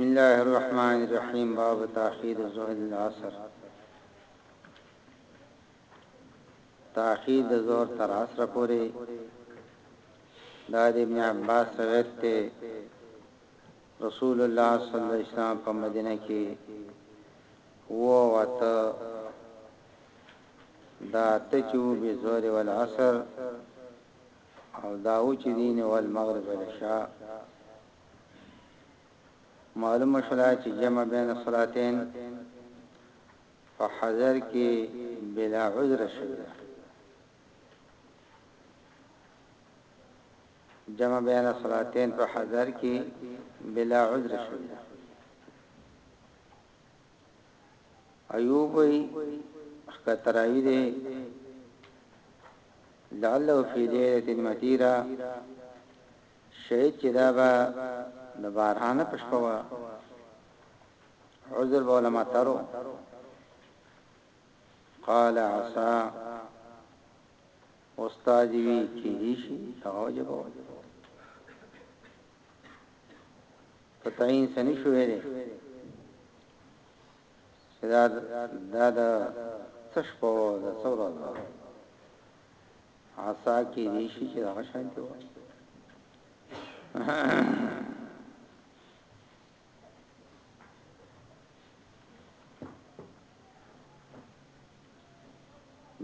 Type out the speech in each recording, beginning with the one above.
بسم الله الرحمن الرحیم باب تاخير الظهر العصر تاخير د ظهر تر عصر پورې د ابن عباس روایت ته رسول الله صلی الله علیه وسلم په مدینه کې ووته دا اته چې وو بالظهر والعصر او دا و چې دین والمغرب والعشاء معلومه شولا چې جمع بین الصلاتین په حضر کې بلا عذر شوی جمع بین الصلاتین په حضر کې بلا عذر شوی ایوب وی ښکته راوی دی لعله فی لیلت مطیرا شهید چې دا به د باران په شپه وا عذر بوله ما ترو قال عسى استاد وی کې دي شي توجه کوو په تعین څه نه شو ویلی چې دا دا د څه شپه او د څه ورځ وه عصا کې دې شي چې هغه شان ته وه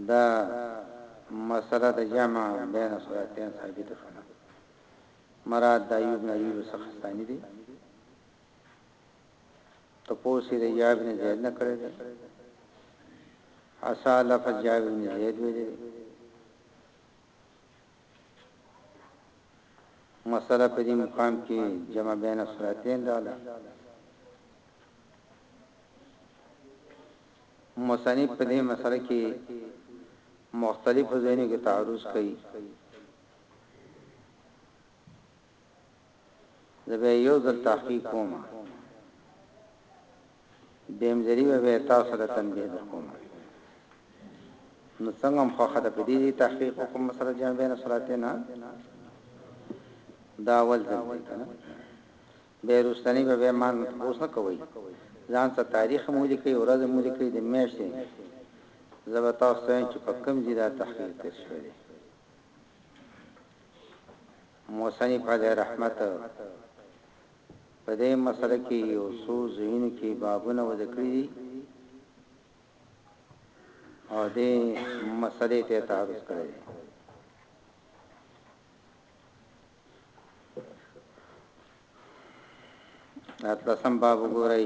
دا مسله د جمع بین صورتین ثابت شوه مراد د ایوب نه ایوب څخه ثانی دی تپوس یې د یعب نه زید نه کړی دی عصا لفظ یعب نه زید ویلی دی مسله په دې مقام کې جمع بین الصلاتین رااله مصنف په دې مسله کې مختلفو ځایونو کې تعرض کوي زه به یې یو ځل تحقیق کوم، دویم ځلي به بیا تاسو سره تنبیه درکوم. نو څنګه هم خوښه ده په دې ځای تحقیق وکړم مسله جمع بین الصلاتین دا اول ځل دی که نه بیا وروستنی به بیا ما نه تپوس نه کوئ ځان څه تاریخ هم ولیکئ ورځ هم ولیکئ د میاشتې زه به تاسو ته وایم چې په کوم ځای دا تحقیق تېر شوی دی مصنف علیه رحمت په دې مسئله کې یو څو ځایونو کې بابونه وضع کړي دي او دې مسئلې ته تعرض کړی دی اتلسم باب وګورئ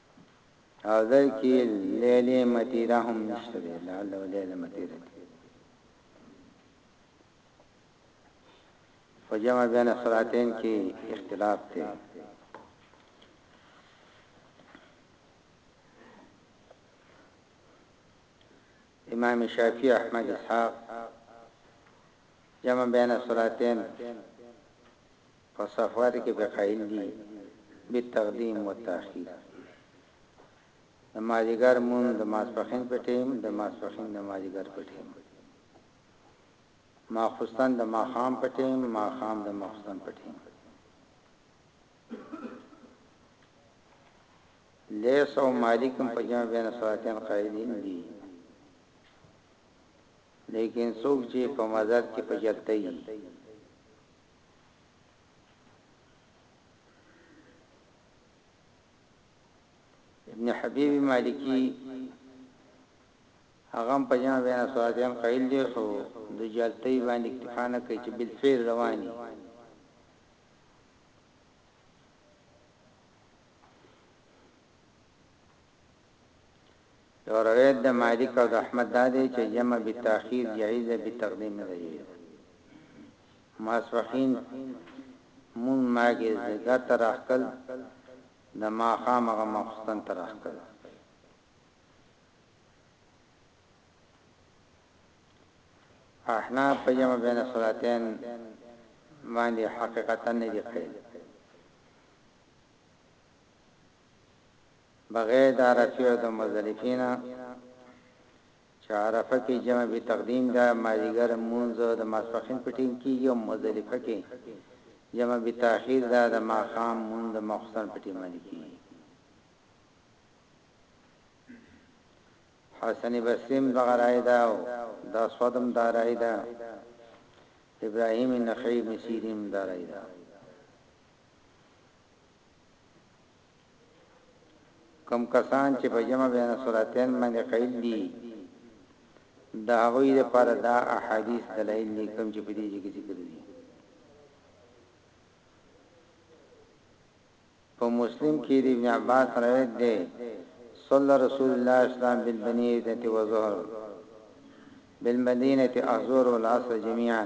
او دای کی لیلی متیره هم نشته دی لعل او لیل متیره دی په جمع بین صلاتین کې اختلاف دی امام شافعی احمد اسحاق جمع بین صلاتین په صفاتو کې به قائل دي بالتقديم والتاخير د مازيګر لمونځ د ماسپښين په ټيم د ماسپښين د مازيګر په ټيم ماخوستن د ماخام په ټيم ماخام د ماخوستن په ټيم ليس او مالکم په جمع بین صلاتین قائلین دي لیکن څوک چې په مزار کې په جلتای ابن حبیب مالکی هغه په جمع بین سوادین قائل دی خو د جالتی باندې اکتفا نه کوي چې بالفعل رواني یو روایت د مالک او د احمد دا دی چې جمع بالتاخیر جائز ده بالتقدیم نه ده جائز ده. ماسپښین مونځ ماګهزګر ته راخکل د ماښام هغه ماخستن ته راخکل. احناف په جمع بین الصلاتین باندې حقیقتا نه دي قیل. بغیر د عرفې او د مزدلفې نه چې عرفه کې جمع بې تقدیم ده مازدیګر لمونځ د ماسپښین په ټیم کیږي او مزدلفه کې جمع بې تاخیر ده د ماښام لمونځ د ماخوستن په ټیم باندې کیږي حسن بسیم دغه رائے دا او دا صدم دا رائے دا ابراهیم نخعی ابن سیرین دا رائے دا کوم کسان چې په جمع بین الصلاتین باندې قائل دي د هغوی لپاره دا احادیث دلایل دي کوم چې په دې کې ذکر دي په مسلم کې د ابن عباس روایت ده صلی رسول الله اسلام بالبنیه ته وظهر بالمدینه احضر والعصر جميعا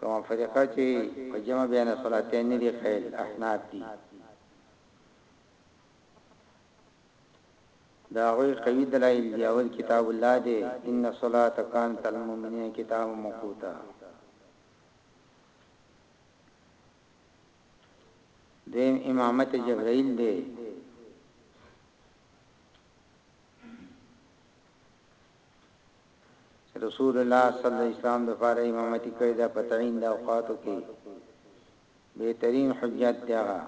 کومه فرقه چي په جمع بين الصلاتين نه دي قيل احناف دي د هغوی قوي دلایل دي اول کتاب الله دي ان الصلاه كانت المؤمنين کتاب مقوتا دیم امامت جبرائیل دی چې رسول الله صلی د اسلام دپاره امامتي کړې ده په تعین د اوقاتو کښې بهترین حجت دې هغه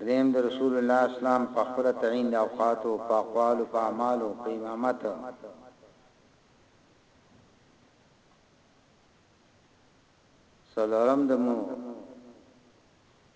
دریم د رسول الله اسلام په خپل تعین د اوقاتو په اقوالو په اعمالو په امامت سلورم دمو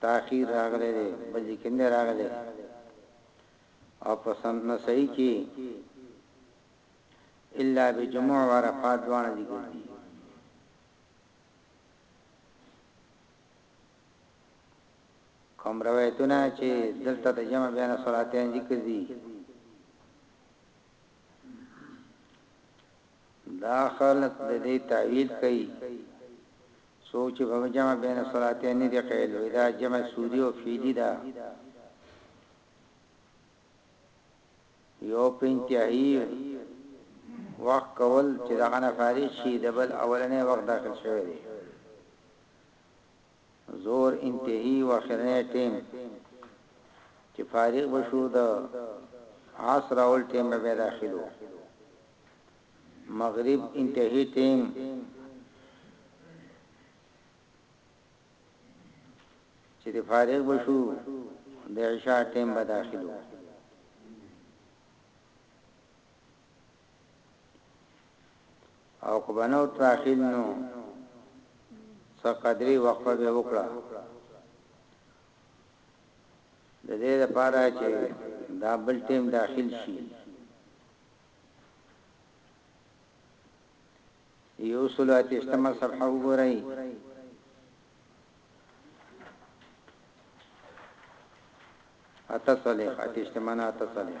تاخیر راغلی دی بل ځای کې نه دی راغلی او په سنن نسائی کې الا بجمع و عرفات دواړه ذکر دي کوم روایتونه چې دلته د جمع بین صلاتین ذکر دي دا خلق د دې تعویل کوي څوک چې په جمع بين الصلاتين نه دي قيل وي دا جمع سوري او فعلي ده يو په انتهايي وخت کول چې دغه نه فارغ شي د بل اولنې وخت داخل شوی دی زور انتهي و اخرنه ټیم چې فارغ بشو د عصر اول ټیم به داخلو مغرب انتهي ټيم چې د فارغ بشو د عشاء ټيم به داخلو او کو بنو تاخيل نو څه قدرې وقفه به وکړه د دې لپاره چې دا بل ټیم داخل شي یو سل او اتشتمه صفحه وګورئ اته صالح اتشتمه نه اته صالح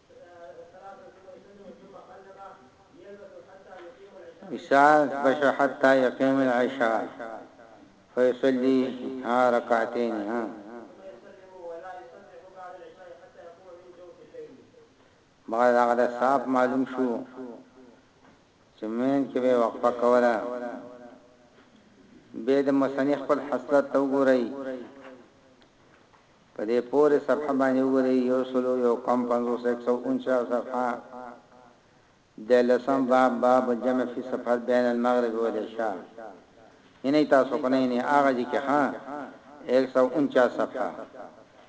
عشاء بشر حتى يقيم العشاء فيصلي ها رکعتين ها بعد هغه د صاحب معلوم شو چې مين کې به وقفه کوله به د مصنف خپل حسرت ته وګورئ په دې پورې صفحه باندې وګورئ یو سل او یو کم پنځوس ایک سو انچاس صفحه د لسم باب باب الجمع فی سفر بین المغرب والعشاء یعنی تاسو کنه یعنی هغه ځکه ها ایک سو انچاس صفحه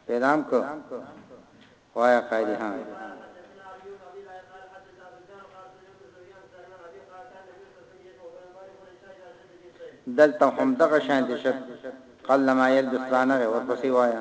پیدام کو وايه قاضي هم. دلته هم دغه شانتې شد قلما يلبس رانغې ورپسې وايه.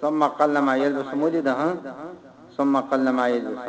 ثم قل ما يلبس مولده ثم قل ما يلبس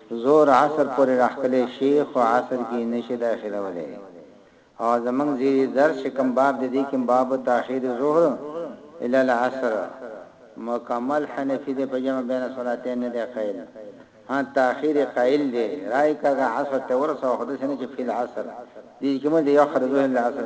زور عصر پورې راښکلی شي خو عصر کې یې نه شي داخلولی او زموږ زیري درس چې کوم باب دی دې کې باب تاخیر الظهر الی العصر مکمل حنفي دی په جمع بین الصلاتین نه دی قایل ها تاخیر یې قایل دی رای کاږه عصر ته ورسوه خو داسې نه چې فی العصر دې کې موږ د یو خر ظهر العصر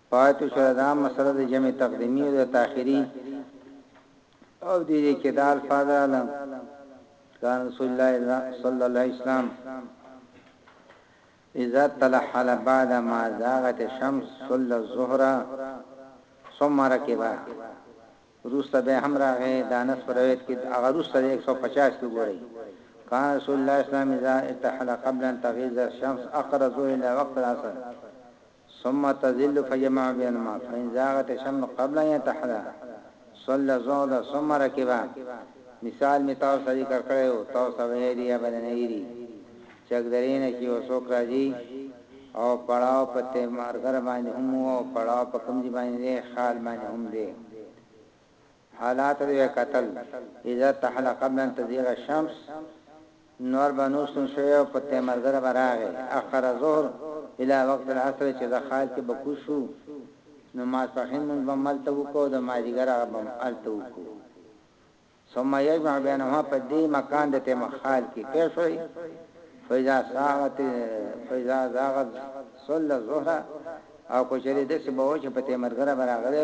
پاتې شوه دا مسله د جمع تقدیمي او د تاخیري او دې دې کې دا الفاظ راغله کان رسول الله صلی الله علیه وسلم اذا تلحل بعد ما زاغت الشمس صلى الظهر ثم ركبا روسته به هم راغې دانس پر روایت کې هغه روسته 150 کې ګوري کان رسول الله اسلام اذا ارتحل قبل ان تغيظ الشمس اقرزه الى وقت العصر ثم تظل فجمع بينهما فان زاغت الشمس قبل ان يتحدا صلى الظهر ثم ركب مثال مې تاسو ته ذکر کړی وو تاسو ته ویلي یا به نه ویلي چې اکدرې نه چې یو څوک راځي او پړاو په ته مارګر باندې هم او پړاو په کوم ځای باندې دی خال باندې هم دی حالاتو ته به کتل، اذا تحل قبل ان تزیغ الشمس، نور به نوشتون شوی او په تیمرزره به راغی، اخر الظهر الی وقت العصر چې د خال کې به کوز شو نو ماسپښین مونځ به هم هلته وکړو او د مازیګر هغه به هم هلته وکړو ثم یجمع بینهما په دې مکان د تیمخال کې پوه شوئ فاذا ساغت فاذا زاغت صلی الظهر او کچری دسی به و چې په تیمرګره به راغلی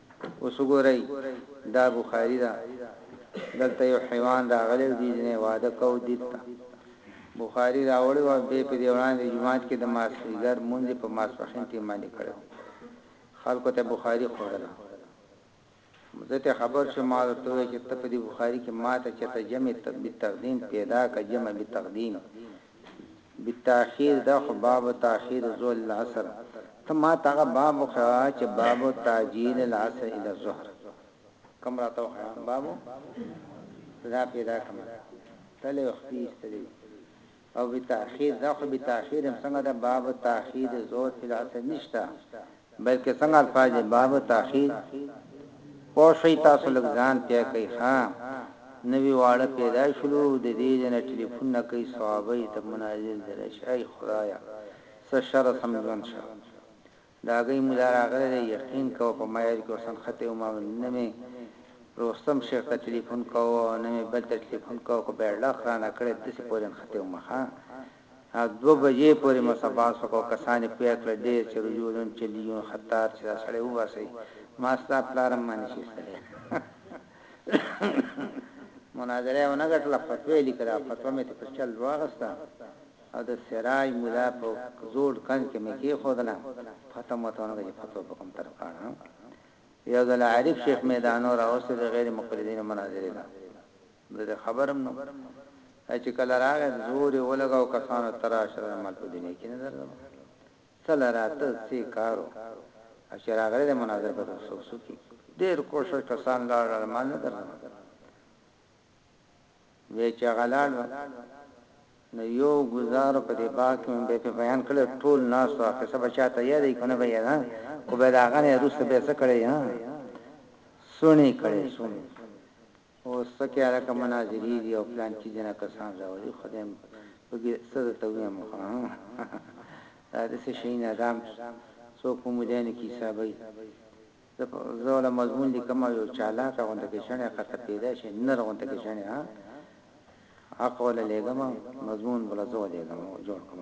اوس وګورئ دا بخاري ده دلته یو حیوان راغلی او دې ځینې واده کوو دید ته بخاري راوړی وه بې په دې وړاندې جومات کې د ماسخیګر مونځ په ماسپښین ټیم باندې کړی وو خلکو ته بخاري خوړله زه ته خبر شو ما ورته وې چې ته په دې بخاري کې ماته چرته جمع بالتقدیم پیدا که جمع بالتقدیم بالتاخیر ده خو باب تاخیر ظهر الى العصر ته ماته هغه باب وښیه چې باب تعجیل العصر الى الظهر کوم راته وښیه باب دا پیدا کړم ته له وخت ایستلی او بالتاخیر ده خو بالتاخیر هم څنګه ده باب تاخیر ظهر الى العصر نشته بلکې څنګه الفاظ دې باب تاخیر پوه شئ تاسو لږ ځان پوه کړئ ښه نوي واړه پیدا شولو د دې ځای نه ټلیفون نه کوي صوابۍ ته منازل دې راشي ای خدایه څه شر سم ژوند شه ډاګۍ مولا راغلی دی یقین کوه په مایل کې اوس نښتی وم او نه مې روستم شیخ ته ټلیفون کاوه او نه مې بل ته ټلیفون کاوه خو بیړلخ رانه کړی دسې پورې نښتی وم ښه سهار دوه بجې پورې مو سباس وکړو کسان یې پیر کړل ډیر چې رجولون چلیون خطار چې دا سړی وباسئ ما ستا پلار هم مانیش ایستلی مناظره یې ونه ګټله فتوا یې لیکله فتوا مې ته په چل واغسته او د سراج مولا په زوړ کنز کې مې کې خودله پته مو ته ونه فتوا په کوم طرف کاڼه یو ځل عارف شیخ میدانو راوسته د غیر مقلدینو مناظره ده زه د خبرم نه وم دا چې کله راغی زور یې ولګاو کسانو ته راشه زه مال په دنیا کې نه درځم څه لره ته څۀ کار و او چې راغلې د مناظر په توګه څوک څوک یې ډېر کوشش کسان لاړل مال نه درځم وې چې هغه لاړ نو یو گزار په دې باغ کې به په بیان کړل ټول ناس او قصه بچا ته یادې کنه به یاد او به دا غنه روسه به څه کړی ها سونی کړی سونی اوس څه کې هلکه مناظرې دي او فلانچي ځينه کسان راولي خو دايم په کې څه درته ووايم دا داسې شي نه دام څوک په مداينو کې حسابوي زه له مضمون ليکم او يو چالاکه غونته کې شڼې قطه پيدا شي نر غونته کې شڼې ها حق ولا ليګم مضمون بل زو ليګم جوړ کوم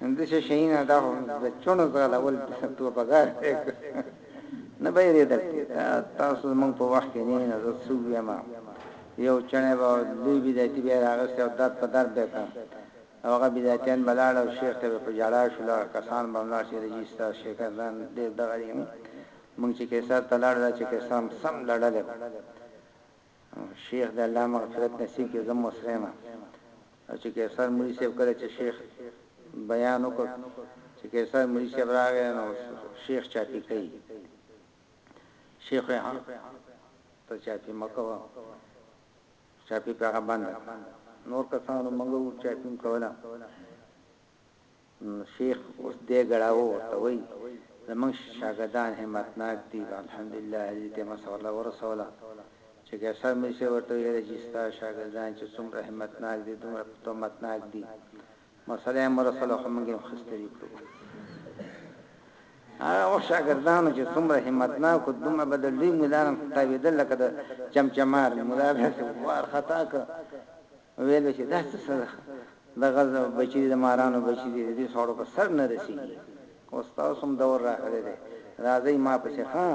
داسې شيونه دا خو د چڼو ځغلول ته پکار دی که نه به يې رېدل تاسو زموږ په وخت کې نه يې نو زه څه ووايم يو چڼی به لوی بدعتي به يې راغستی او درد په درد به يې کړ او هغه بدعتيان به لاړ او شيخ ته به په ژړا شول هغه کسان به هم لاړ چې رجسټر شيکردان ډېر دغه دي موږ چې قيصر ته لاړو دا چې قيصر هم سم لړلی و شیخ د الله مغفرت نصیب کړي زه هم ورسره یم او چې قیصر مولوی صاحب کله چې شیخ بیان وکړ چې قیصر مولوی صاحب راغی نو شیخ چاپی کوي شیخ یې هم ته چاپی مکوه چاپی په هغه باندې نور کسانو منګو چاپی کوله شیخ اوس دی ګړاوو ورته وایی زموږ شاګردان همت ناک دی الحمدالله حاجی ته مسوله ورسوله چه قیصر میر صیب ورته وایی یاره جی ستا شاګردان چه څومره همت ناک دی دومره په تهمت ناک دی مسوله هم ورسوله خو موږ هم ښه ستړي کړو هغه شاګردانو چې څومره همت نه کو دومره به د لوی مولانم تاویدل لکه د چمچمار مولا به وار خطا ک ویل به چې داسې څه ده د غز بچي دي د مارانو بچي دي د دې سوړو په سر نه رسیږي خو ستاسو هم دور راغلی دی راځئ ما پسې ښه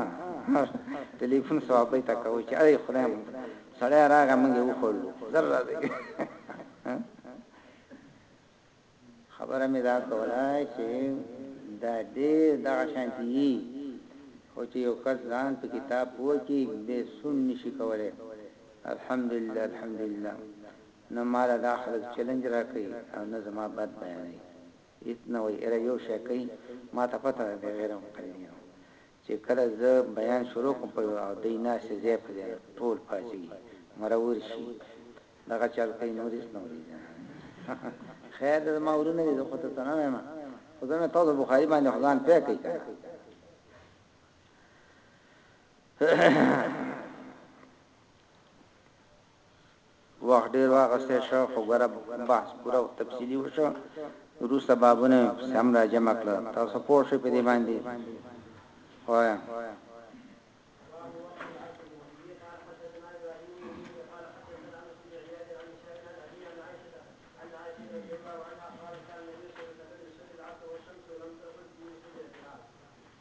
ټلیفون ثوابۍ ته کوو چې ای خدای مو سړی راغی موږ یې وخوړلو زر راځئ خبره مې دا کوله چې دا ډېر دغه شانتي يي خو چې يو کس ځان په کتاب پوه کړي بې سون نه شي کولی الحمدلله الحمدلله نه ماله دا خلک چلنج راکوي او نه زما بد بيانوي هيڅ نه وايي ايره يو شی کوي ماته پته ده بې غيره مقلدينو چې کله زه بیان شروع کوم په یوه او دی ناست ځای په ځای ټول پاڅیږي مرور شي دغه چل کوي نور هیڅ نه وریږي خیر ده زما ورونه دي زه خو ته نه وایم خو زه مې تاسو بخاری باندې خدان پې کوي کنه وخت ډیر واغسته شو خو ګره بحث پوره او تفصیلی وشو روسته بابونه سم را جمع کړ تاسو پوه شئ په دې باندې وایم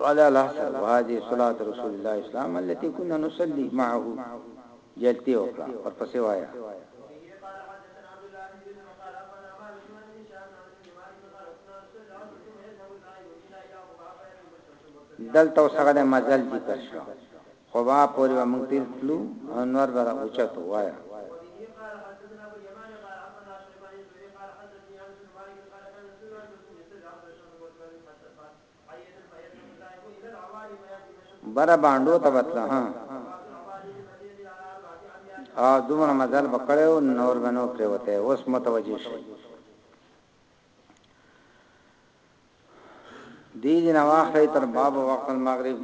قال الحسن وهذه صلاة رسول الله اسلام التي كنا نصلي معه جلتي وکړه ورپسې وايه. دلته اوس هغه د مزل ذکر شو قباء پورې به موږ تیر تلو او نور به را اوچتو وایه بره باندو ته وتله ها او دومره مزل بکړیو نور بنو پریوته اوس متوجه شي دی جن واخلی تر باب وقت المغرب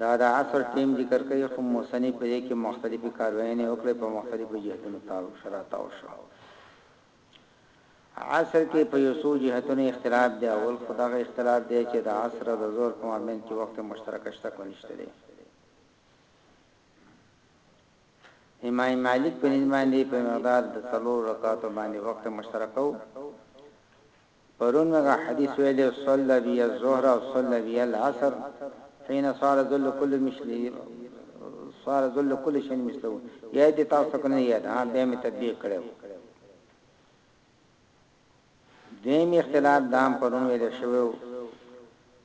دا د عصر ټیم ذکر کوي خو موسنی په دې کې مختلفي کاروایي نه وکړي په مختلفو جهتونو تعلق شرایط او شو عصر کې په یو څو جهتونو اختلاف دی، اول خو دغه اختلاف دی چې د عصر او د ظهر په مابین کې وقت مشترک شته که نشته دی. امام مالک په نیت باندې په مقدار د څلورو رکعاتو باندې وقت مشترک وو. پرون مې هغه حديث ويلی وو، صلّی بي الظهر او صلّی بي العصر حين صار ظل کل مثل صار ظل کل شيء مثله ياد دې تاسو ته که نه دې ياد؟ ها بيا مې تطبيق کړی وو. دويم اختلاف دا هم پرون ويل شوی وو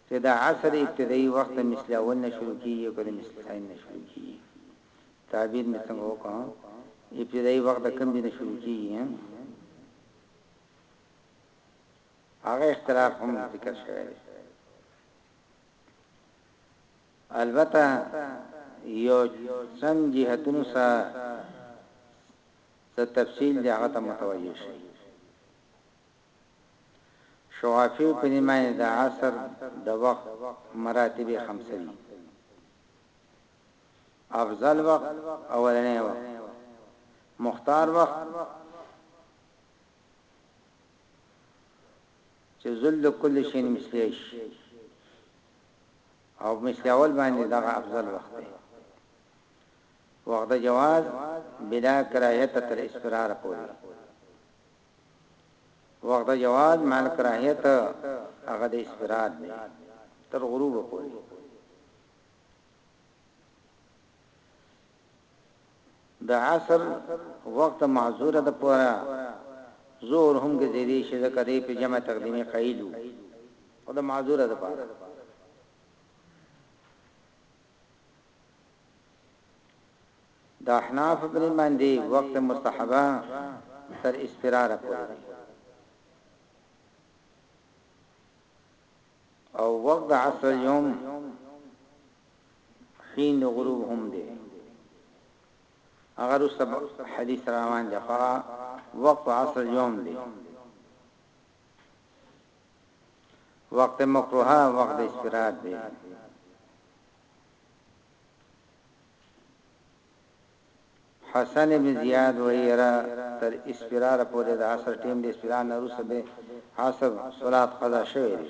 چې د عصر ابتدايي وخت د مثل اول نه شروع کيږي او که د مثل ثاني نه شروع کيږي؟ تعبير مې څنګه وکړ؟ ابتدايي وخت د کوم ځای نه شروع کيږي؟ هغه اختلاف هم ذکر شوی دی البته یو سم جهتونو سره ته تفصیل دی هغه ته متوجه شي شوافی په نیمه د عصر د وخت مراتب خمسه دي افضل وقت اولنې وقت مختار وقت چه ذل کل شئ مثلې شي او مثلول باندې دغه افضل وخت دی وخت د جواز بلا کراهیت تر اسفرار پورې وخت د جواز مال کراهیت هغه د اسفرار دی تر غروب پورې د عصر وقت معذور ده پوره ظهر هم ګرځیدی شی ځکه دی په جمع تقدیمی قائل وو خو د معذور ده پاره د احناف پر باندې وقت مستحبه تر اسفرار پورې او وقت عصر یوم حين غروب هم دی هغه روسته حدیث روان دی خو وقت عصر یوم دی وقت مکروه وقت اسپراد دی حسن ابن زیاد ویرا تر اسپرار پورې د عصر ټیم د اسپرار نه روسه به عصر صلات قضا شوی دی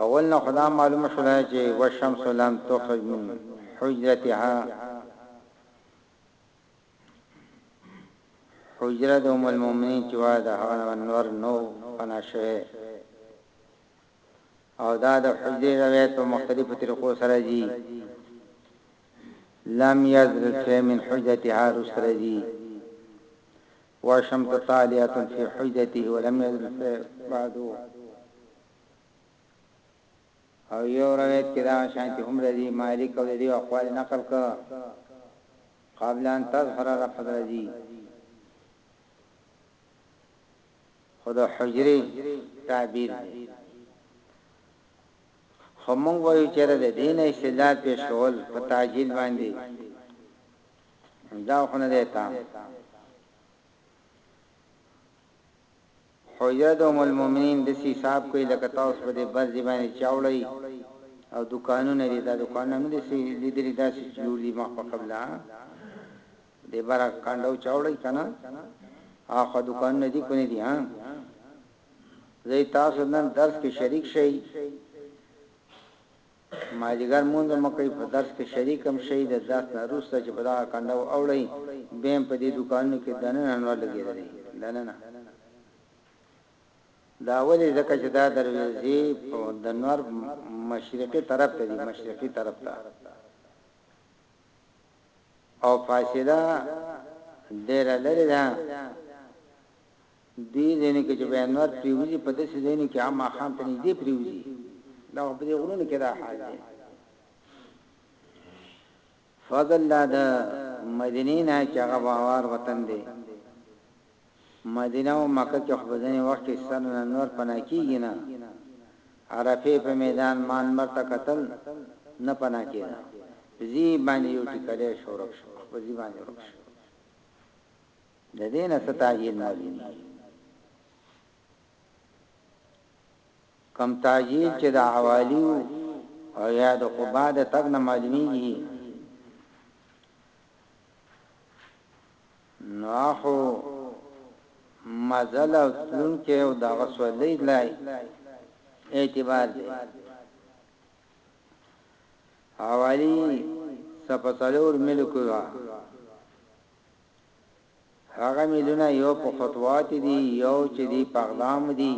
اول نه خو دا معلومه شوله چې والشمس لم تخرج من حجرتها حجره د ام المؤمنین چې وای د هغه انور نو فنا شوه او دا د حجره روایت په مختلفو طریقو سره دي لم يذرت من حجتها رسرزي وشمس طالعة في حجته ولم يزل سيف بعده او يو روایت کې دغه شانتي هم راځي مالک او د دې اقوال نقل کړ قبل ان تظهر رفض راځي خود حجري تعبیر دی خو مونږ وایو چې د دین استدلال پیش کول په تعجیل باندې دا خو نه دی تام. حجره د ام المؤمنین د سی حساب کوي لکه تاسو په دې برځي باندې چاوړی او دکانونه دي دا دکانونه نه دي سي لیدلی دا سي جوړ دي مخ په قبله دې بار کاندو چاوړی کنه اخو دکانونه دي کو نه دي ها زه تاسو نن درس کې شریک شئ د مازدیګر لمونځ هم وکړئ، په درس کې شریک هم شئ، د درس نه وروسته چې په دغه کنډه و اوړئ، بیا هم په دې دوکانونو کې دننه نور لګېدلئ، دننه. دا ولې؟ ځکه چې دا درویزې د نور مشرقي طرف ته دي، مشرقي طرف ته، او فاصله ډېره لرې ده، دې ځايونو کې چې به انور پرېوځي، په داسې ځايونو کې هم ماښام ته نږدې پرېوځي، دا خو په دې غرونو کې دا حال دی. فضل دا د مدینې نه چې هغه باور وطن دی، مدینه او مکه کې خو به ځینې وخت کې سر نه نور پناه کېږي نه، عرفې په میدان ما نمر ته کتل نه پناه کېده، په ځي باندې یو ټیکلی شو ورک شو، په ځي باندې ورک شو. د دې نه څه تاجیل نه وي کم تاجیل چې د حوالی او یا د قبا د تګ نه معلومیږي نو اخو مزل او تلون کې او د غسولې لای اعتبار دی حوالی سپسلور ملکو هغه میلونه یو په خطوات دي یو چې دي په اقدام دي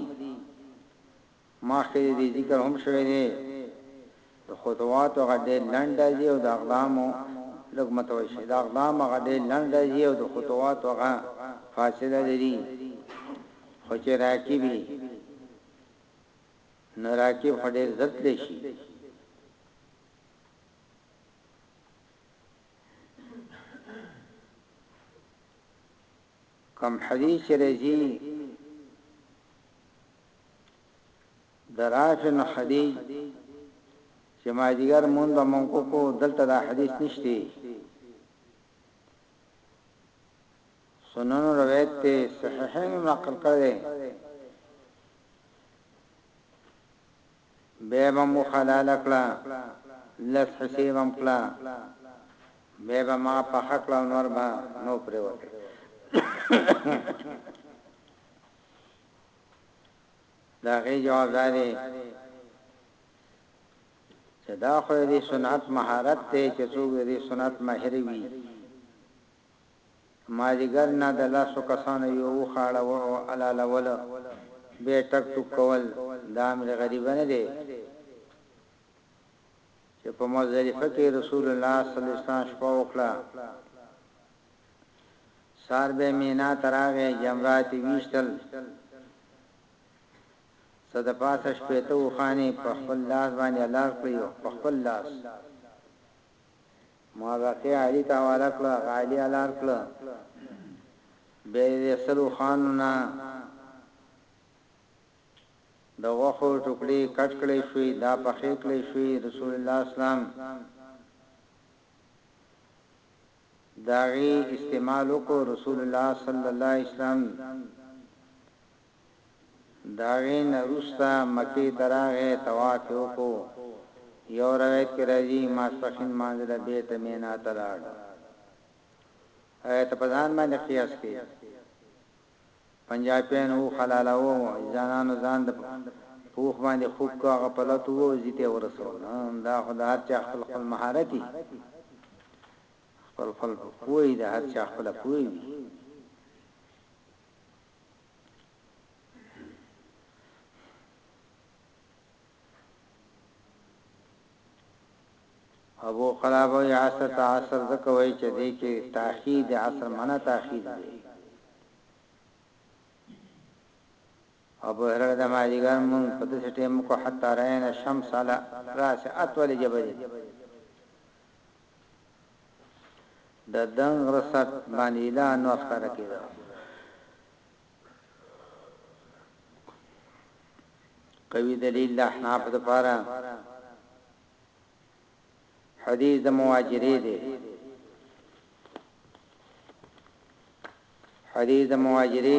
مخکې دې ذکر هم شوی دی د خطوات هغه ډېر لنډ راځي او د اقدام لږ متوي شي د اقدام هغه ډېر لنډ راځي او د خطوات هغه فاصله لري خو چې راکبي نو راکب خو ډېر زر تللی شي کم حدیث چې راځي د رافع نه حدیث چې ما دیګر مونږ به مونږ کو دلته دا حدیث نشته سنن روایت ته صحیحین نقل کړی بيا به مو حلاله کړه لس حصې به هم کړه بيا به ما پخه کړه او نور به نو پرېوتل د هغې جواب دا دی چې دا خو دې سنت مهارت دی چې څوک دې سنت ماهر وي مازیګر نه د لسو کسانو یو اوښ اړاوه او الالولو به یې ټک ټوک کول، دا امر غریبه نه دی چې په مزدلفه کې رسول الله صلی الله علیه وسلم شپه وکړه، سهار به یې مینا ته راغی، جمرات یې ویشتل، څه د پاسه شپېته اوښان یې په خپل لاس باندې الال کړیو، په خپل لاس. موافقه عالی ته حواله کړه هغه عالی حلال کړ بیا یې د سل اوښانو نه د غوښو ټوکړې کټ کړې شوې دا پخې کړې شوې رسول الله اسلام داغي استعمال وکړو رسول الله صلی الله علیه وسلم د هغې نه وروسته مکې ته راغی، طواف یې وکړو، یو روایت کې راځي، ماسپښین لمانځه له بېرته مینا ته لاړ. ایا ته په ځان باندې قیاس کوې؟ پنجاپیانو اوښ حلالاوه، ځانانو ځان د په اوښ باندې خوږ کړ، هغه په لتو ووت، ځي ته یې ورسولو، نه، دا خو د هر چا خپل خپل مهارت وي، خپل خپل پوهه وي، د هر چا خپله پوهه وي. ابو قلابه وی عصر ته عصر ځکه وایي چې دې کې تاخیر د عصر منع تاخیر دی ابو هرره د ماجیګر مون په دې ټیم کو حتی راین شمس علی راس اتول جبل د دنګ غره سر باندې ایله انوار ښکاره کېده. قوي دلیل د احنافو لپاره حدیث د مواجرې دی. حدیث د مواجرې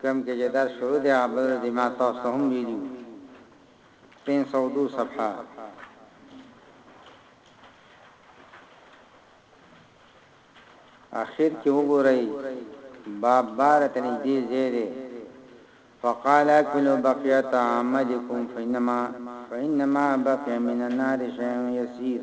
کوم کې چې درس شروع دی هغه بل ورځ ما تاسو ته هم ویلي وو پنځه سوه او دوه صفحه اخر کې وګورئ باب بار ته نږدې ځای دی فقال اكلوا بقيه طعامكم فانما فانما بقي من النار شيء يسير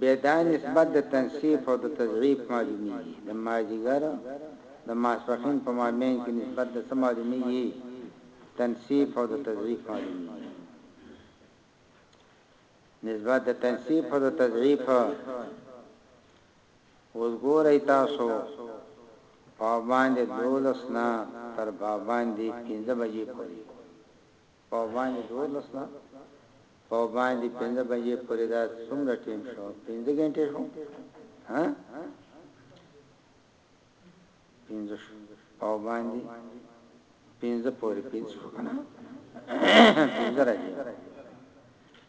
بیا دا نسبت د تنصیف او د تضعیف معلومیږي، د مازدیګر او د ماسپښین په مابین کې نسبت د څه معلومیږي؟ تنصیف او د تضعیف معلومیږي. نسبت د تنصیف او د تضعیف اوس ګورئ تاسو په باندې دولس نه تر باندې پنځه بجې پورې په باندې دوولس نه په باندې پنځه بجې پورې دا څومره ټیم شو پنځه ګنټې شو ها پنځه شو په باندې پنځه پورې پنځه شو کنه پنځه راځي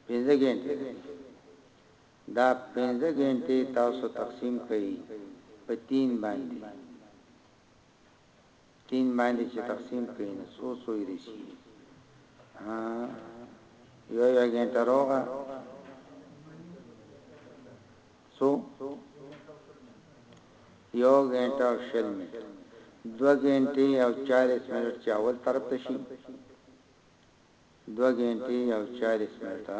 پنځه ګنټې دا پنځه ګنټې تاسو تقسیم کړئ په 3 باندې کين باندې چې تقسيم کړي نو څو څو يې رسيږي ها يو يو ګنټه روغه څو یو ګنټه او شل منټ دو ګنټه او 40 منټ چې اول طرف ته شي دو ګنټه او 40 منټه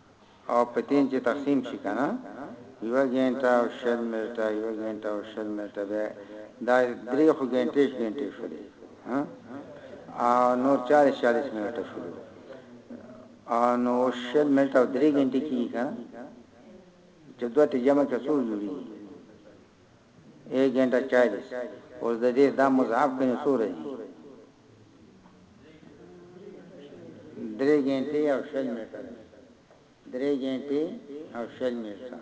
او په تین چی تقسیم شی کنه یوه ګینټه او شل منټه یوه ګینټه او شل منټه بیا دا دری خو ګینټیش ګینټی شولی ها او نور چالیس چالیس منټه شولو او نو شل منټه او دری ګینټی کی کنه چې دوه ته جمع کسو جوړی اې ګنټه چا دي اوس د دې دا مضاعف کړي نو څو ورځي دي؟ درې ګنټې او شل منټه ده درې ګنټې او شل منټه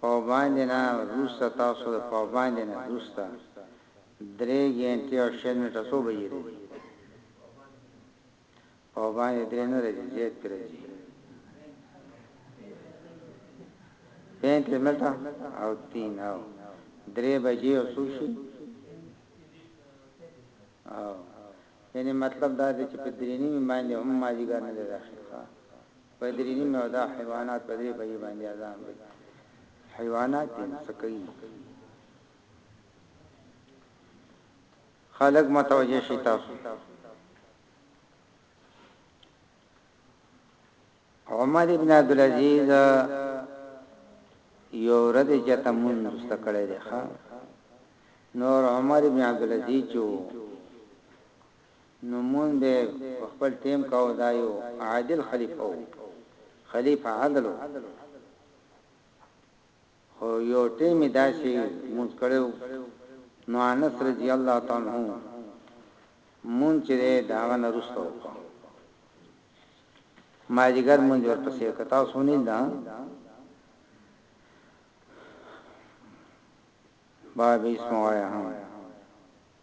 پاباندې نه روسته تاسو د پاباندې نه روسته درې ګنټې او شل منټه څو بجې دي او باندې درې نه راځي زیات پر راځي پینت ملتا او تین او درې بجې او سوشي او یعنی مطلب دا دی چې په درې نیمه باندې هم ماجیګر نه داخل ښه په درې نیمه او دا حیوانات په درې بجې باندې اذان وي حیوانات دې سکوي خلک متوجه شي تاسو عمر ابن عبد العزيز یو ورځ جته مون رسته کړی دی ښا نور عمر ابن عبد العزيز جو نو مون به خپل ټیم کاو دایو عادل خلیفہ وو خلیفہ عادل وو خو يو ټيم مې داسې مونځ کړی وو نو انس رضي الله تعالی عنه مونځ چې دی د هغه نه وروسته وکړ مازيګر مونځ ورپسې که تاسو ونيل دا باب اسم وایا هم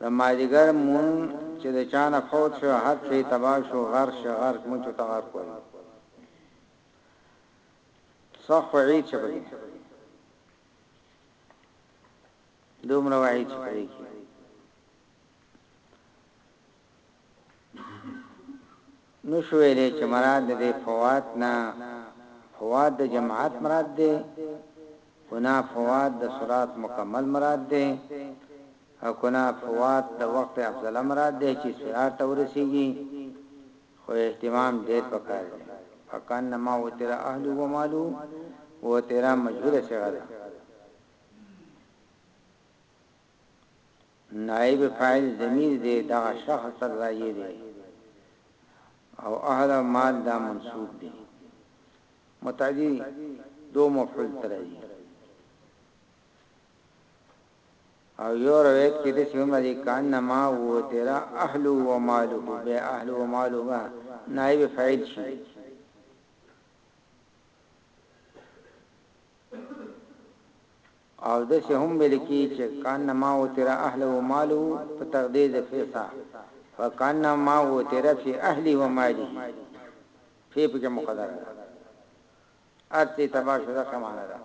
د مازدیګر مونږ چې د چا نه فوت شو هر څه یې تباه شو غرق شي غرق مونږ چه ته غرق وایو څه خو عید شه پکې دومره وعید شه پکې نه شو ویلی چې مراد د دې فوات نه فوات د جماعت مراد دی کنا فوات د صلات مکمل مراد دی او کنا فوات د وخت افضل مراد دی چې صلات تورسیږي خو اهتمام ډیر پکار دی فکان ما وتر اهل و مالو وتر مجهول صغره نائب فاعل ضمیر دې دغه شخص ته راجع دې او اهل مال دا منصوب دې متعدی دو مفعول ته راجع او یو روایت کې د سیمه دي کان نما و تیرا اهل و ماله به اهل و ماله به نائب فاعل شي او داسې هم ویل کیږي چې، کان ما وتر اهله و ماله په تقدیر د فی سره فکان ما وتر فی اهله و ماله فی پکې مقدره ده هر څه تباه شو دغه معنی ده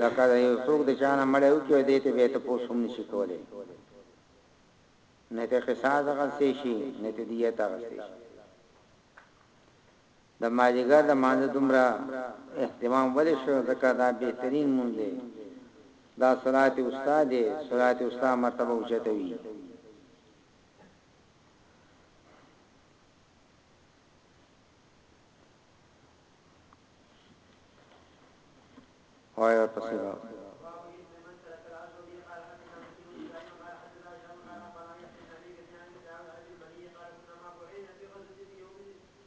لکه د یو څوک د چا نه مړی وکړي او دې ته بیا تپوس هم نشي کولی نه ته قصاص اخیستی شي نه ته دیت اخیستی شي د مازیګر د لمانځه دومره اهتمام ولې شو ځکه دا بهترین لمونځ دی دا صلات وسطی دی صلات وسطی مرتبه اوچته وي وای ورپسې دا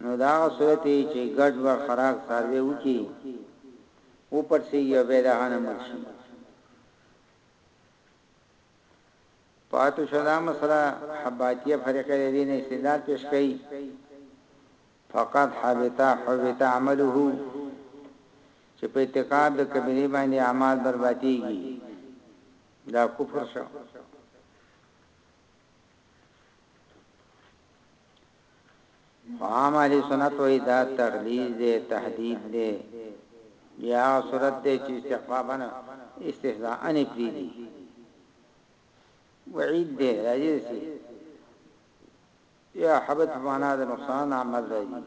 نو دا هغه صورت دی چې ګډ وډ خراک څاروی وکړي وپړسیږي او بیا د هغه نه مړ شي پاتو شو دا مسله حباتیه فرقه د دین استدلال پیش کړي فقط حبتا حبتا عمله چې په اتقاب د کبیره باندې اعمال برباديږي دا کفر شو عام علی سنت وای دا تغلیظ دی تهدید دی یا صورت دی چې استخفافا استهزاء ان پری دی وعید دی راځي سي یا حبت معنا د نقصان عمل راځي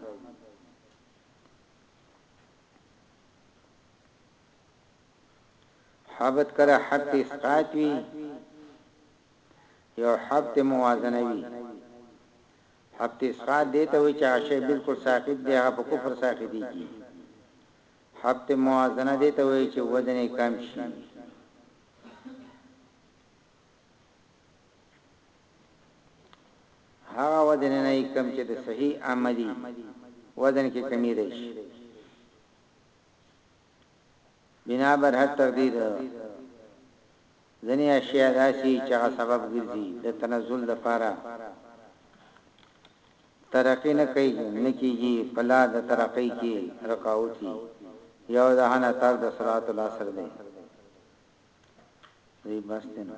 حبت کړه حق اسقات وی یو حبت موازنه وي. حبت اسقاط دې ته وایي چې هغه شی بالکل ساقط دی هغه په کفر ساقطیږي. حبت موازنه دې ته وایي چې وزن یې کم شي. هغه وزن نه یې کم چې د صحیح عملی وزن کې کمی راشي. بنا بر هر تقدیر ځنی اشیاء داسی چی هغه سبب ګرځی د تنزل لپاره ترقی نه کوی نه کیږی په لا د ترقی کی رکاوتی یو د هنه تر د صلات العصر دی دی بس دی نو.